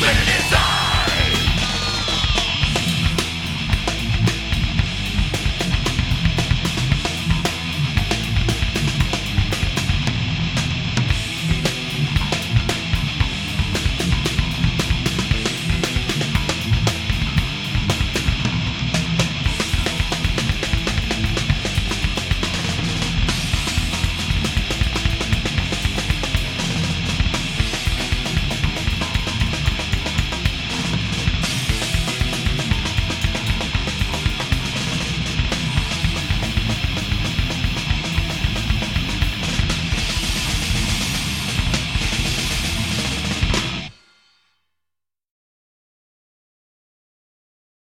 Burn it!